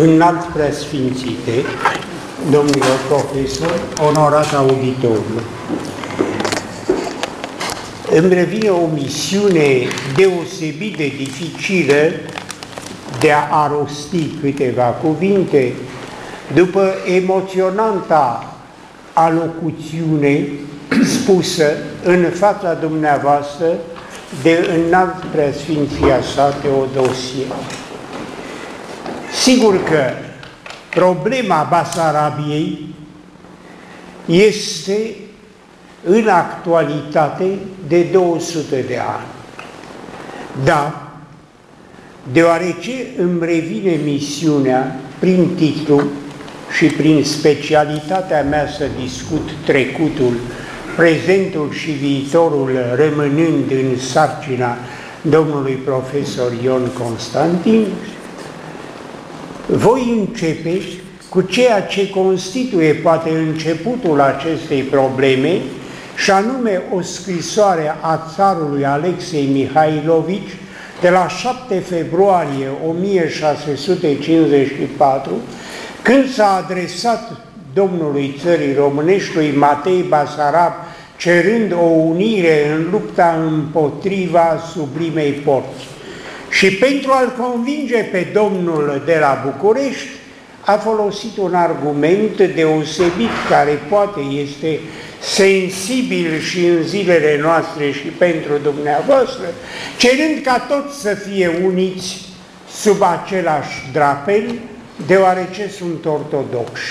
înalt preasfințite, domnilor profesori, onorat auditoriu. Îmi revine o misiune deosebit de dificilă de a rosti câteva cuvinte după emoționanta alocuțiune spusă în fața dumneavoastră de înalt preasfinția sa Teodosie. Sigur că problema Basarabiei este în actualitate de 200 de ani. Da, deoarece îmi revine misiunea prin titlu și prin specialitatea mea să discut trecutul, prezentul și viitorul rămânând în sarcina domnului profesor Ion Constantin, voi începe cu ceea ce constituie poate începutul acestei probleme, și anume o scrisoare a țarului Alexei Mihailovici de la 7 februarie 1654, când s-a adresat domnului țării românești, lui Matei Basarab, cerând o unire în lupta împotriva sublimei porți. Și pentru a-l convinge pe domnul de la București, a folosit un argument deosebit care poate este sensibil și în zilele noastre și pentru dumneavoastră, cerând ca toți să fie uniți sub același drapel, deoarece sunt ortodoxi.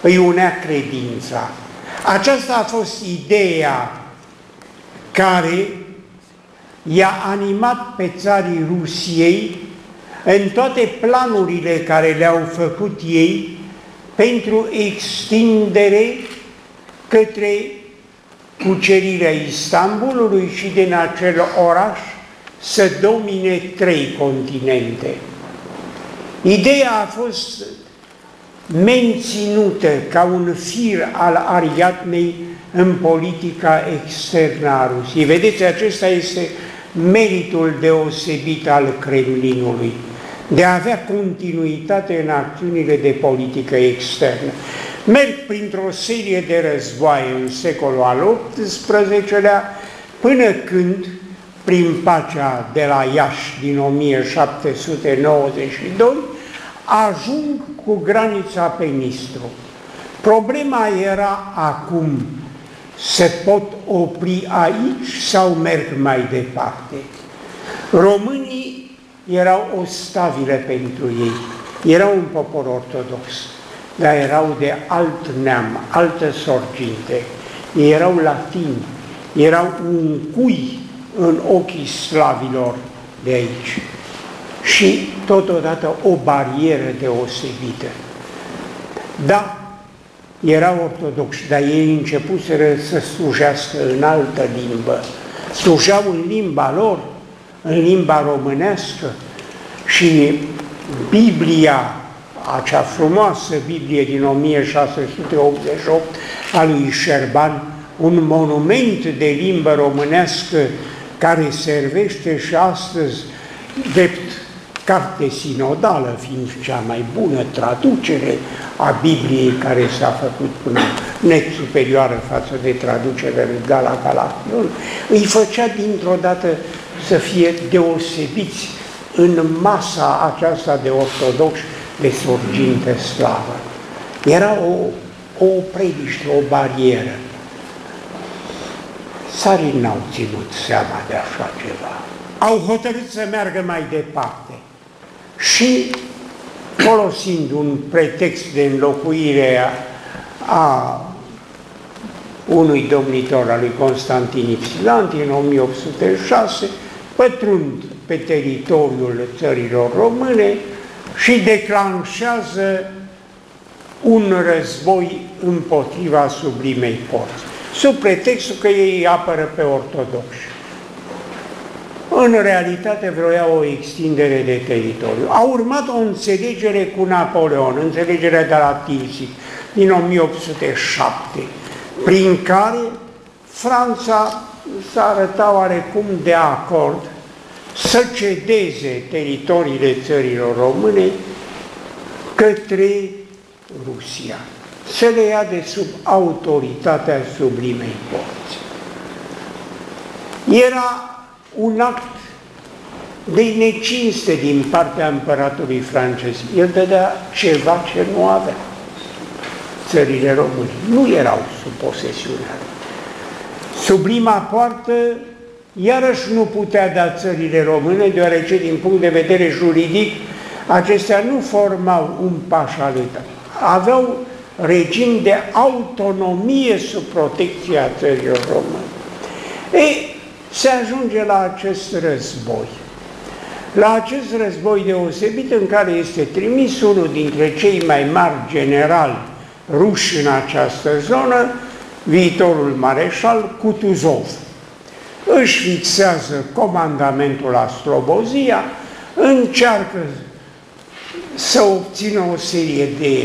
Îi unea credința. Aceasta a fost ideea care i-a animat pe țarii Rusiei în toate planurile care le-au făcut ei pentru extindere către cucerirea Istanbulului și din acel oraș să domine trei continente. Ideea a fost menținută ca un fir al ariatmei în politica externă a Rusiei. Vedeți, acesta este meritul deosebit al Kremlinului, de a avea continuitate în acțiunile de politică externă. Merg printr-o serie de războaie în secolul al XVIII-lea, până când, prin pacea de la Iași din 1792, ajung cu granița pe Nistru. Problema era acum, se pot opri aici sau merg mai departe? Românii erau o stavile pentru ei, erau un popor ortodox, dar erau de alt neam, altă sorginte, ei erau latini, erau un cui în ochii slavilor de aici și totodată o barieră deosebită. Da, erau ortodoxi, dar ei începuseră să slujească în altă limbă. Slujeau în limba lor, în limba românească și Biblia, acea frumoasă Biblie din 1688 a lui Șerban, un monument de limbă românească care servește și astăzi drept carte sinodală, fiind cea mai bună traducere a Bibliei care s-a făcut până net superioară față de traducerea lui Gala Galafion, îi făcea dintr-o dată să fie deosebiți în masa aceasta de ortodoxi de sorginte slavă. Era o, o prediște, o barieră. Sarii n-au ținut seama de așa ceva. Au hotărât să meargă mai departe și folosind un pretext de înlocuire a unui domnitor al lui Constantin Ipsilanti în 1806, pătrund pe teritoriul țărilor române și declanșează un război împotriva sublimei porți, sub pretextul că ei apără pe ortodoxi în realitate vroia o extindere de teritoriu. A urmat o înțelegere cu Napoleon, înțelegerea de la Tilsit, din 1807, prin care Franța s-a arătat oarecum de acord să cedeze teritoriile țărilor române către Rusia, să le ia de sub autoritatea sublimei porți. Era un act de necinste din partea împăratului francez. El dădea ceva ce nu avea. Țările române nu erau sub posesiunea. Sublima poartă iarăși nu putea da țările române, deoarece din punct de vedere juridic acestea nu formau un pașalet, aveau regim de autonomie sub protecția țărilor române. Ei, se ajunge la acest război. La acest război deosebit în care este trimis unul dintre cei mai mari generali ruși în această zonă, viitorul mareșal Kutuzov. Își fixează comandamentul la Slobozia, încearcă să obțină o serie de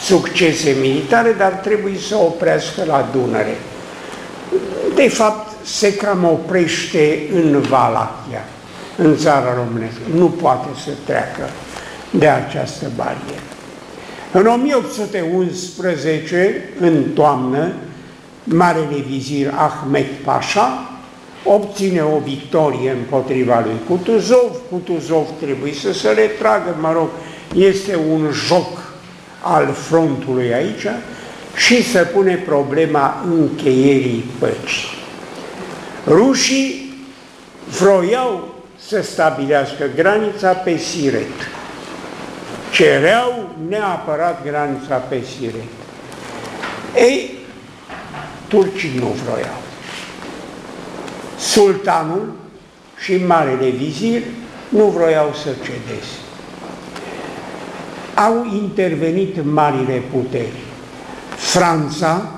succese militare, dar trebuie să oprească la Dunăre. De fapt, se cam oprește în Valachia, în țara românească. Nu poate să treacă de această barieră. În 1811, în toamnă, Marele Vizir Ahmed Pasha obține o victorie împotriva lui Kutuzov. Kutuzov trebuie să se retragă, mă rog, este un joc al frontului aici și se pune problema încheierii păcii. Rușii vroiau să stabilească granița pe Siret. Cereau neapărat granița pe Siret. Ei, turcii nu vroiau. Sultanul și Marele Vizir nu vroiau să cedeze. Au intervenit marile puteri. Franța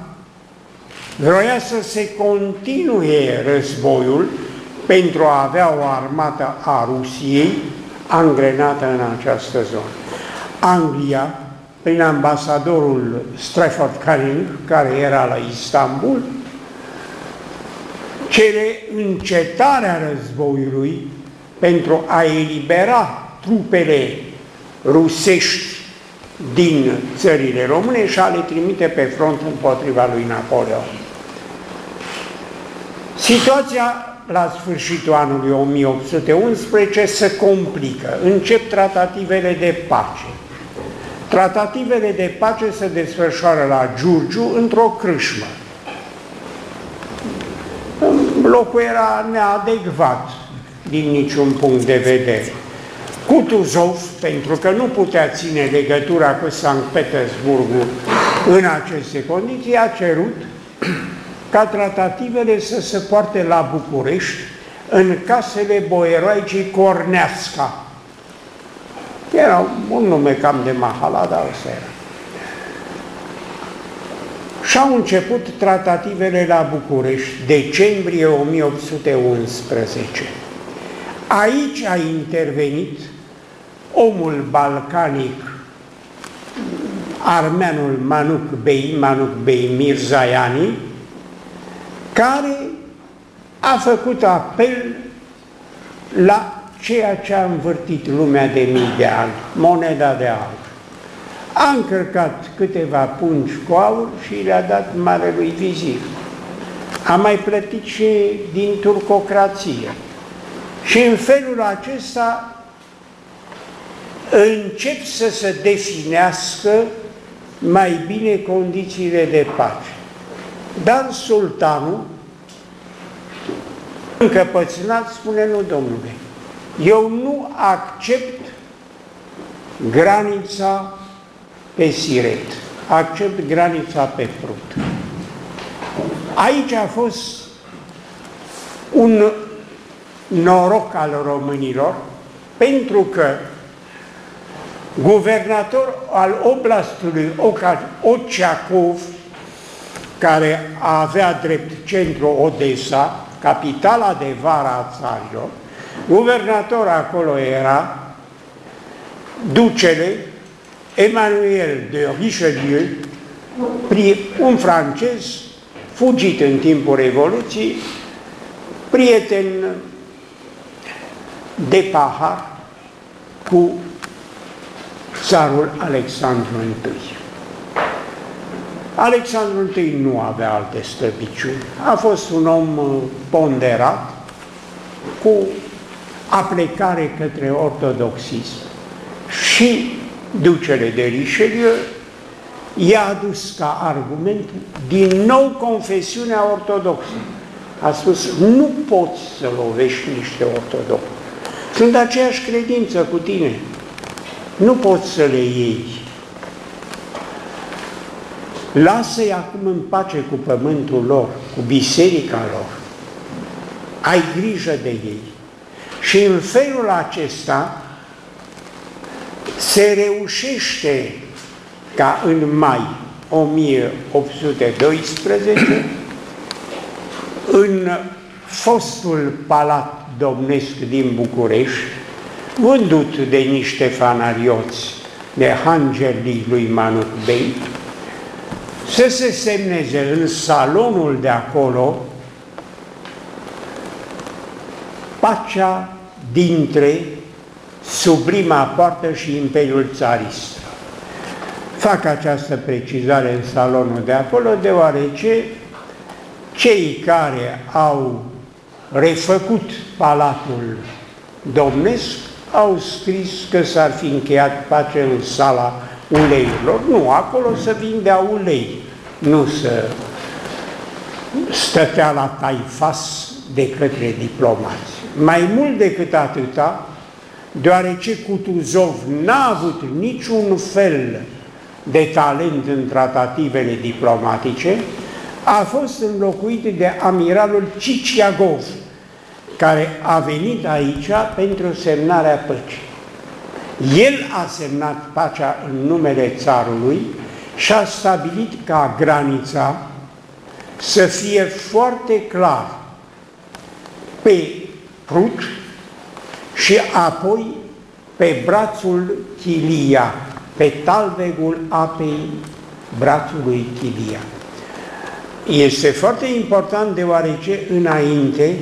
vroia să se continue războiul pentru a avea o armată a Rusiei angrenată în această zonă. Anglia, prin ambasadorul Strafford Canning, care era la Istanbul, cere încetarea războiului pentru a elibera trupele rusești din țările române și a le trimite pe front împotriva lui Napoleon. Situația la sfârșitul anului 1811 se complică. Încep tratativele de pace. Tratativele de pace se desfășoară la Giurgiu într-o crâșmă. Locul era neadecvat din niciun punct de vedere. Kutuzov, pentru că nu putea ține legătura cu Sankt Petersburgul în aceste condiții, a cerut ca tratativele să se poarte la București, în casele boieroicii Corneasca. Era un nume cam de mahala, dar ăsta era. Și au început tratativele la București, decembrie 1811. Aici a intervenit omul balcanic, armeanul Manuk Bey, Manuk Bey Mirzaiani, care a făcut apel la ceea ce a învârtit lumea de mii de ani, moneda de aur. A încărcat câteva pungi cu aur și le-a dat marelui vizir. A mai plătit și din turcocrație. Și în felul acesta încep să se definească mai bine condițiile de pace. Dar sultanul, încăpățânat, spune, nu, domnule, eu nu accept granița pe Siret, accept granița pe Prut. Aici a fost un noroc al românilor, pentru că guvernator al oblastului Oceacov, care avea drept centru Odessa, capitala de vara a țarilor, guvernator acolo era ducele Emmanuel de Richelieu, un francez fugit în timpul Revoluției, prieten de pahar cu țarul Alexandru I. Alexandru I nu avea alte slăbiciuni. A fost un om uh, ponderat, cu aplecare către ortodoxism. Și ducele de Richelieu i-a adus ca argument din nou confesiunea ortodoxă. A spus, nu poți să lovești niște ortodoxi. Sunt aceeași credință cu tine. Nu poți să le iei. Lasă-i acum în pace cu pământul lor, cu biserica lor. Ai grijă de ei. Și în felul acesta se reușește ca în mai 1812 în fostul palat domnesc din București, vândut de niște fanarioți de hangerii lui Manut Bey, să se semneze în salonul de acolo pacea dintre sublima poartă și Imperiul Țarist. Fac această precizare în salonul de acolo, deoarece cei care au refăcut palatul domnesc au scris că s-ar fi încheiat pace în sala uleiurilor. Nu, acolo să vindea ulei, nu să stătea la taifas de către diplomați. Mai mult decât atâta, deoarece Kutuzov n-a avut niciun fel de talent în tratativele diplomatice, a fost înlocuit de amiralul Ciciagov, care a venit aici pentru semnarea păcii. El a semnat pacea în numele țarului și a stabilit ca granița să fie foarte clar pe Prut și apoi pe brațul Chilia, pe talvegul apei brațului Chilia. Este foarte important deoarece înainte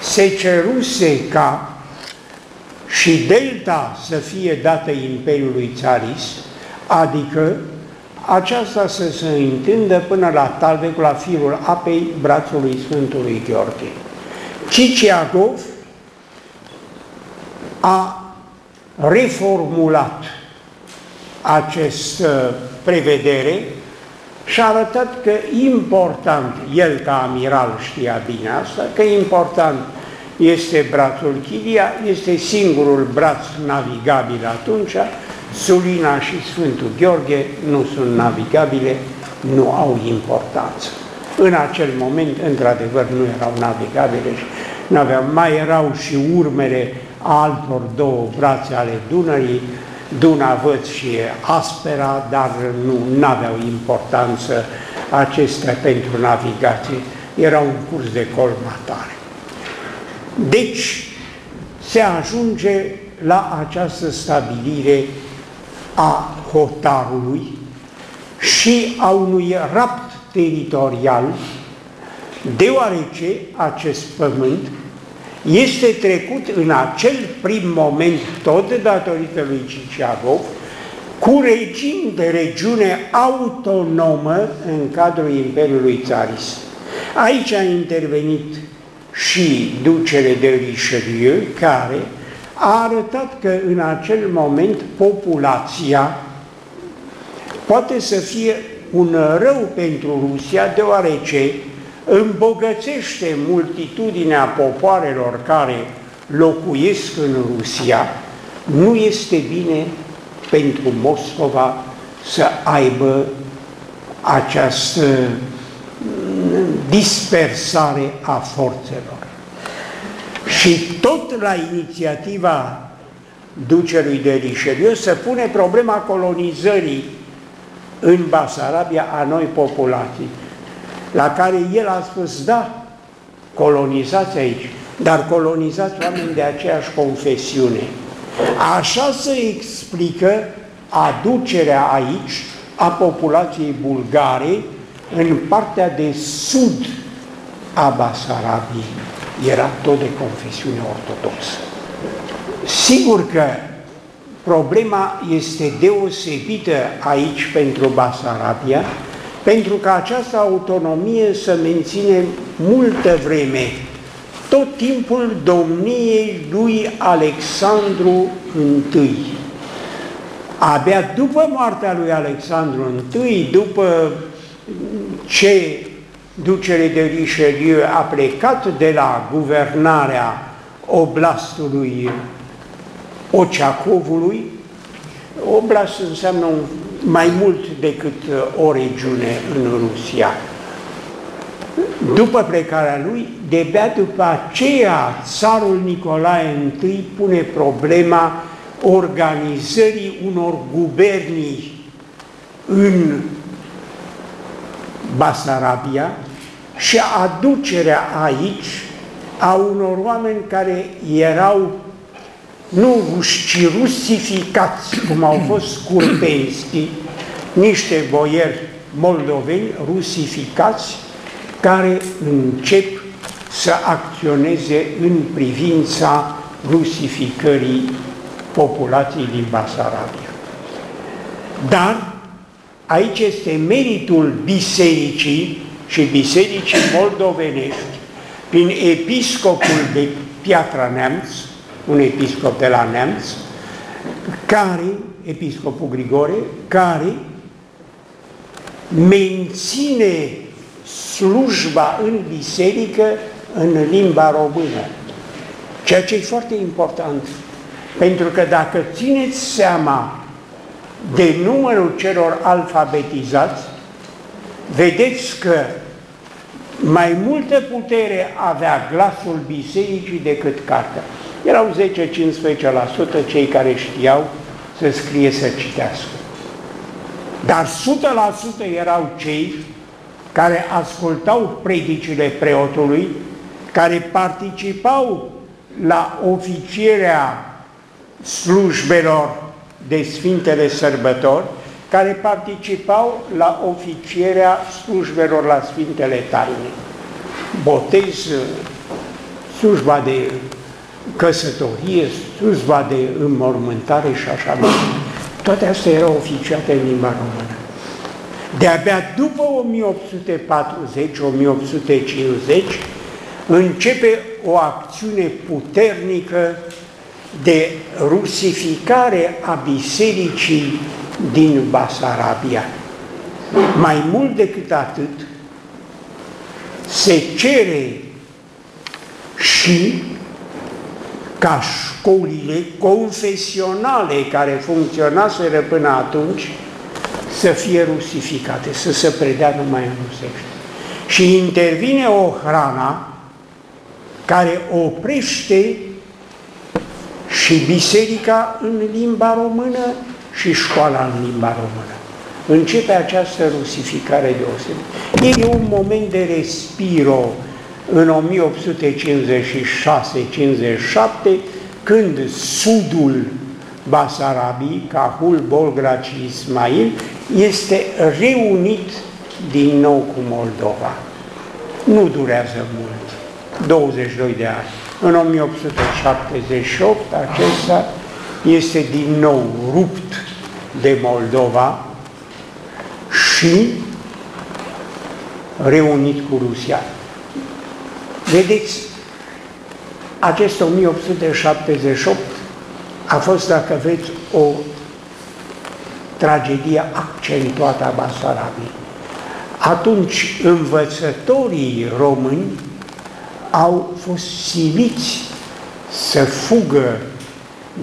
se ceruse ca și delta să fie dată Imperiului Țaris, adică aceasta să se întindă până la talvegul la firul apei brațului Sfântului Gheorghe. Ciciagov a reformulat această prevedere și a arătat că important, el ca amiral știa bine asta, că important este brațul Chilia, este singurul braț navigabil atunci, Sulina și Sfântul Gheorghe nu sunt navigabile, nu au importanță. În acel moment, într-adevăr, nu erau navigabile și nu aveau, mai erau și urmele altor două brațe ale Dunării, Dunavăț și Aspera, dar nu aveau importanță acestea pentru navigație, era un curs de colmatare. Deci se ajunge la această stabilire a hotarului și a unui rapt teritorial, deoarece acest pământ este trecut în acel prim moment, tot datorită lui Ciciagov, cu regim de regiune autonomă în cadrul Imperiului Țaris. Aici a intervenit și ducele de Richelieu, care a arătat că în acel moment populația poate să fie un rău pentru Rusia, deoarece îmbogățește multitudinea popoarelor care locuiesc în Rusia, nu este bine pentru Moscova să aibă această dispersare a forțelor. Și tot la inițiativa ducelui de Richelieu se pune problema colonizării în Basarabia a noi populații la care el a spus, da, colonizați aici, dar colonizați oameni de aceeași confesiune. Așa se explică aducerea aici a populației bulgare în partea de sud a Basarabiei. Era tot de confesiune ortodoxă. Sigur că problema este deosebită aici pentru Basarabia, pentru că această autonomie să menține multă vreme, tot timpul domniei lui Alexandru I. Abia după moartea lui Alexandru I, după ce ducele de Richelieu a plecat de la guvernarea oblastului Oceacovului, oblast înseamnă un, mai mult decât uh, o regiune în Rusia. După plecarea lui, de-abia după aceea, țarul Nicolae I pune problema organizării unor gubernii în Basarabia și aducerea aici a unor oameni care erau nu ci rusificați, cum au fost Curpenski, niște boieri moldoveni rusificați, care încep să acționeze în privința rusificării populației din Basarabia. Dar aici este meritul bisericii și bisericii moldovenești prin episcopul de Piatra Neamț, un episcop de la Neamț, care, episcopul Grigore, care menține slujba în biserică în limba română. Ceea ce e foarte important. Pentru că dacă țineți seama de numărul celor alfabetizați, vedeți că mai multă putere avea glasul bisericii decât cartea. Erau 10-15% cei care știau să scrie, să citească. Dar 100% erau cei care ascultau predicile preotului, care participau la oficierea slujbelor de Sfintele Sărbători, care participau la oficierea slujbelor la Sfintele Taine. Botez, slujba de căsătorie, slujba de înmormântare și așa mai Toate astea erau oficiate în limba română. De-abia după 1840-1850 începe o acțiune puternică de rusificare a bisericii din Basarabia. Mai mult decât atât, se cere și caș școlile confesionale care funcționaseră până atunci să fie rusificate, să se predea numai în rusește. Și intervine o hrana care oprește și biserica în limba română și școala în limba română. Începe această rusificare deosebită. E un moment de respiro în 1856-57, când sudul Basarabii, Cahul, Bolgra și Ismail, este reunit din nou cu Moldova. Nu durează mult, 22 de ani. În 1878 acesta este din nou rupt de Moldova și reunit cu Rusia. Vedeți, acest 1878 a fost, dacă veți, o tragedie accentuată a Basarabiei. Atunci învățătorii români au fost siliți să fugă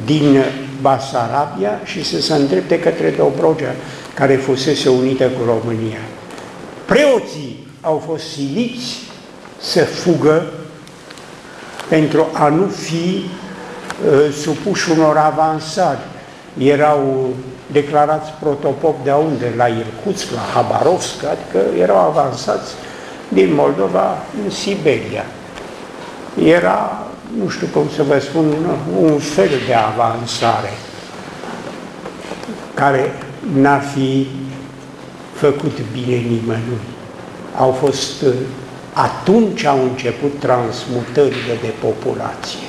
din Basarabia și să se îndrepte către Dobrogea, care fusese unită cu România. Preoții au fost siliți să fugă pentru a nu fi uh, supuși unor avansări. Erau declarați protopop de unde? La Irkutsk, la Habarovsk, adică erau avansați din Moldova în Siberia. Era, nu știu cum să vă spun, un fel de avansare care n-ar fi făcut bine nimănui. Au fost uh, atunci au început transmutările de populație.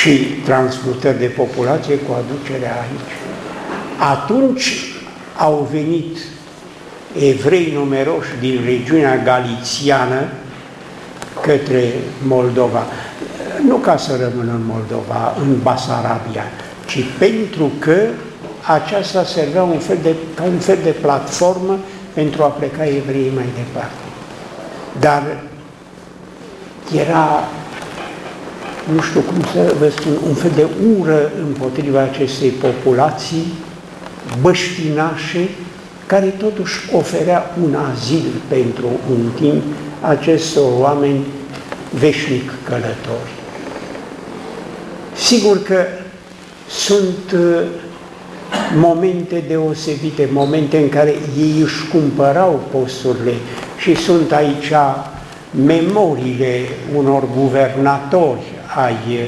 și transmutări de populație cu aducerea aici. Atunci au venit evrei numeroși din regiunea galițiană către Moldova. Nu ca să rămână în Moldova, în Basarabia, ci pentru că aceasta servea un fel de, ca un fel de platformă pentru a pleca evreii mai departe. Dar era, nu știu cum să vă spun, un fel de ură împotriva acestei populații băștinașe, care totuși oferea un azil pentru un timp acestor oameni veșnic călători. Sigur că sunt uh, momente deosebite, momente în care ei își cumpărau posturile și sunt aici memoriile unor guvernatori ai uh,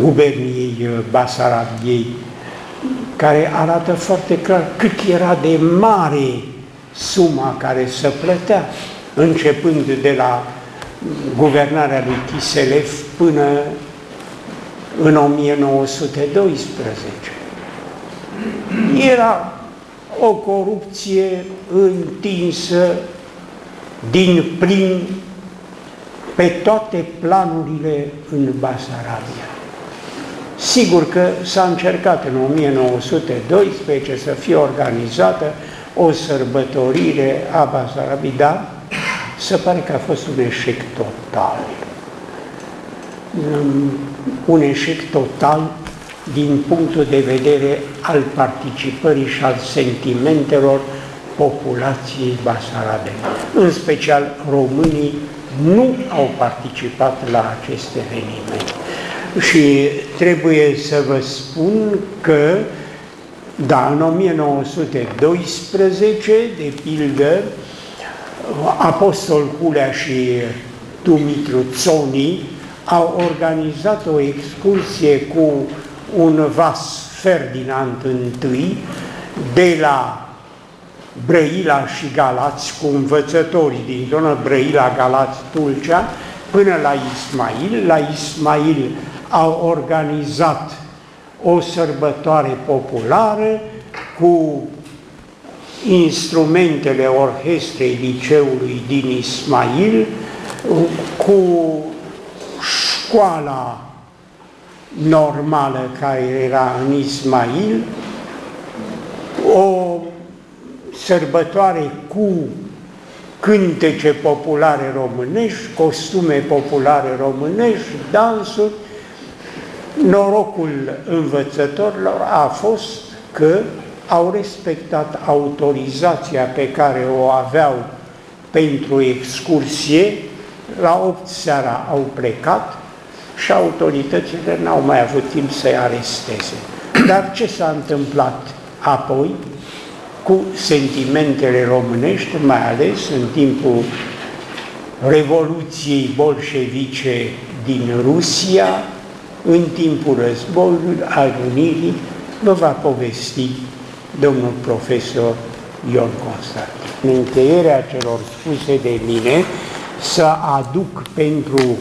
guverniei Basarabiei, care arată foarte clar cât era de mare suma care se plătea, începând de la guvernarea lui Chiselev până în 1912. Era o corupție întinsă din plin pe toate planurile în Basarabia. Sigur că s-a încercat în 1912 să fie organizată o sărbătorire a Basarabiei, dar se pare că a fost un eșec total. Un eșec total din punctul de vedere al participării și al sentimentelor populației Basarabe. În special românii nu au participat la acest eveniment. Și trebuie să vă spun că, da, în 1912, de pildă, Apostol Culea și Dumitru Țoni au organizat o excursie cu un vas Ferdinand I de la Brăila și Galați cu învățătorii din zona Brăila, Galați, Tulcea până la Ismail. La Ismail au organizat o sărbătoare populară cu instrumentele orchestrei liceului din Ismail, cu școala normală care era în Ismail, o sărbătoare cu cântece populare românești, costume populare românești, dansuri. Norocul învățătorilor a fost că au respectat autorizația pe care o aveau pentru excursie, la 8 seara au plecat și autoritățile n-au mai avut timp să-i aresteze. Dar ce s-a întâmplat apoi cu sentimentele românești, mai ales în timpul Revoluției bolșevice din Rusia, în timpul războiului, al unirii, vă va povesti domnul profesor Ion Constantin. În încheierea celor spuse de mine, să aduc pentru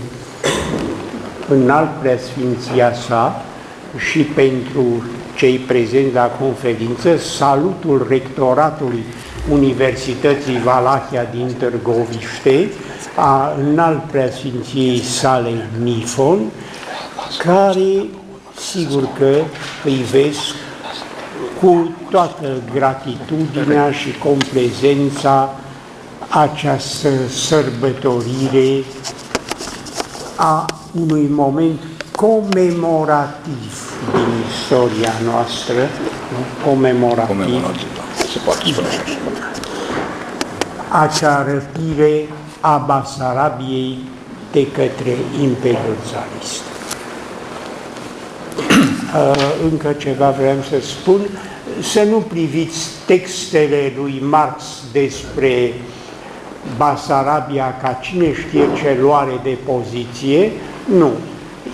înalt preasfinția sa și pentru cei prezenți la conferință salutul rectoratului Universității Valahia din Târgoviște, a înalt preasfinției sale Nifon, care sigur că privesc cu toată gratitudinea și complezența această sărbătorire a unui moment comemorativ din istoria noastră, nu? comemorativ, comemorativ da. se poate spune acea răpire a Basarabiei de către Imperiul Zarist. Uh, încă ceva vreau să spun, să nu priviți textele lui Marx despre Basarabia ca cine știe ce luare de poziție, nu.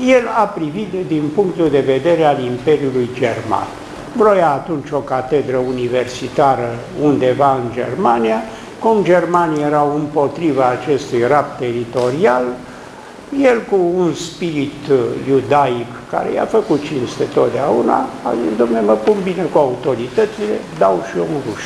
El a privit din punctul de vedere al Imperiului German. Vroia atunci o catedră universitară undeva în Germania, cum germanii erau împotriva acestui rap teritorial, el cu un spirit uh, iudaic care i-a făcut cinste totdeauna, a zis, domnule, mă pun bine cu autoritățile, dau și eu un ruș.